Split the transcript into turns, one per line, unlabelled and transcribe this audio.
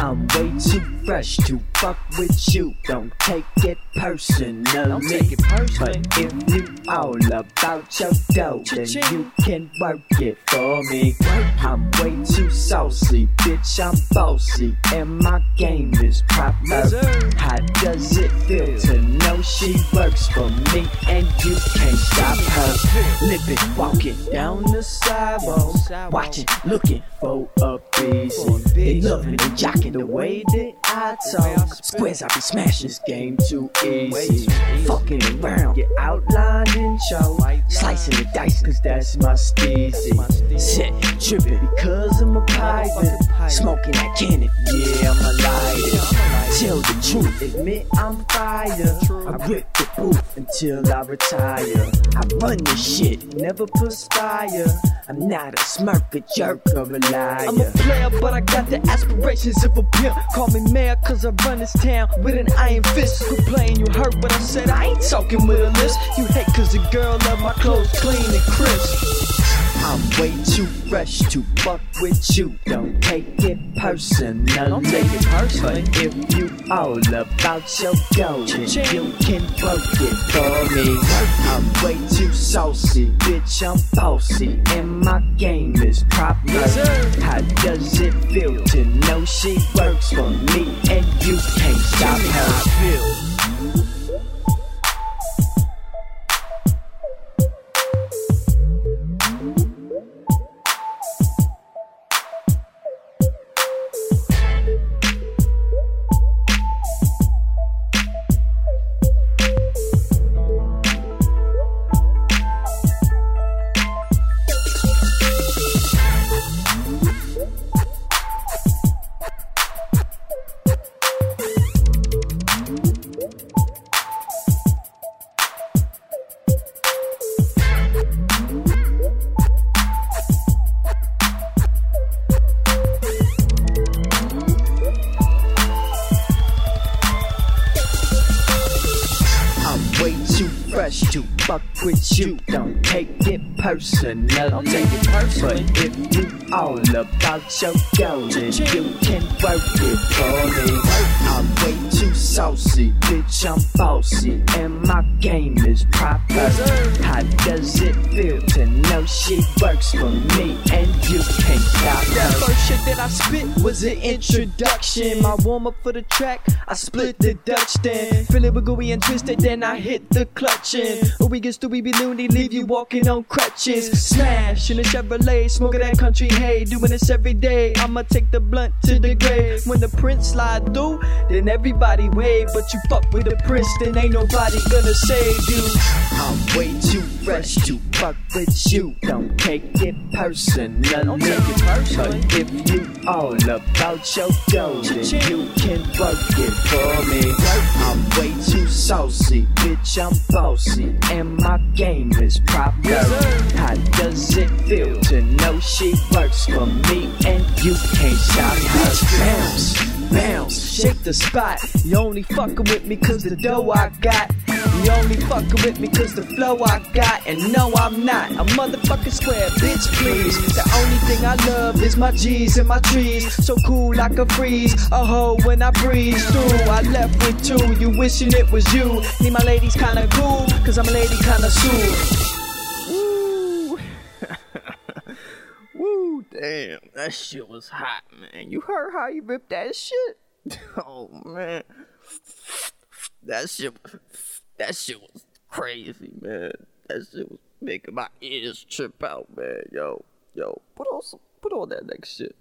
I'm way too fresh to fuck with you. Don't take it personally.
Don't take it personally.
But if you all about your dough, then you can work it for me. I'm way too saucy, bitch. I'm bossy, and my game is proper. How does it feel to know she works for me and you can't stop her? Living, walking down the sidewalk, watching, looking for a
a.
They loving and jocking the way that I talk. Squares, I be smashing this game too easy. Fucking around, get outlined and show. Slicing the dice, cause that's my steezy. Set, tripping because I'm a pirate. Smoking that cannon, yeah, I'm a liar. Tell the truth, admit I'm fire. I grip the booth until I retire. I run this shit, never perspire. I'm not a smirk, a jerk, or a liar.
I'm a player, but I got the aspirations of a pimp. Call me mayor, cause I run this town with an iron fist. Playing, you heard what I said. I ain't talking with a list. You hate cause the girl love my clothes clean and crisp.
I'm way too fresh to fuck with you. Don't take it personally.
Don't take it personally.
But if you all about your then you can work it for me. I'm way too saucy, bitch. I'm bossy, and my game is proper. How does it feel to know she works for me and you can't stop
Tell me how
her? Fuck with you. Don't take it personal.
Don't take it personally.
But if you all about your dough, then you can work it for me. I'm way too saucy, bitch. I'm bossy, and my game is proper. How does it to know she works for me and you can't stop
That
her?
first shit that I spit was an introduction. My warm up for the track, I split the Dutch stand. Feel it with gooey and twisted, then I hit the clutch in. We get stupid, we be loony, leave you walking on crutches. Smash in a Chevrolet, smoking that country hay. Doing this every day, I'ma take the blunt to the grave. When the prince slide through, then everybody wave. But you fuck with the prince, then ain't nobody gonna save you.
I'm way too fresh to fuck with you. Don't take it personally.
Take it personally.
But if you all about your dough, then you can work it for me. I'm way too saucy, bitch. I'm bossy, and my game is proper.
Yes.
How does it feel to know she works for me and you can't stop her? Bounce, bounce,
shake the spot. You only fucking with me cause the dough I got. You only fucking with me cause the flow I got. And no, I'm not a motherfucking square, bitch, please. The only thing I love is my G's and my trees. So cool I can freeze a hoe when I breeze through. I left with two, you wishing it was you. Need my ladies kinda cool, cause I'm a lady kinda soon.
Woo. Woo, damn. That shit was hot, man. You heard how he ripped that shit? Oh, man. That shit that shit was crazy, man. That shit was making my ears trip out, man. Yo, yo, put on some, put on that next shit.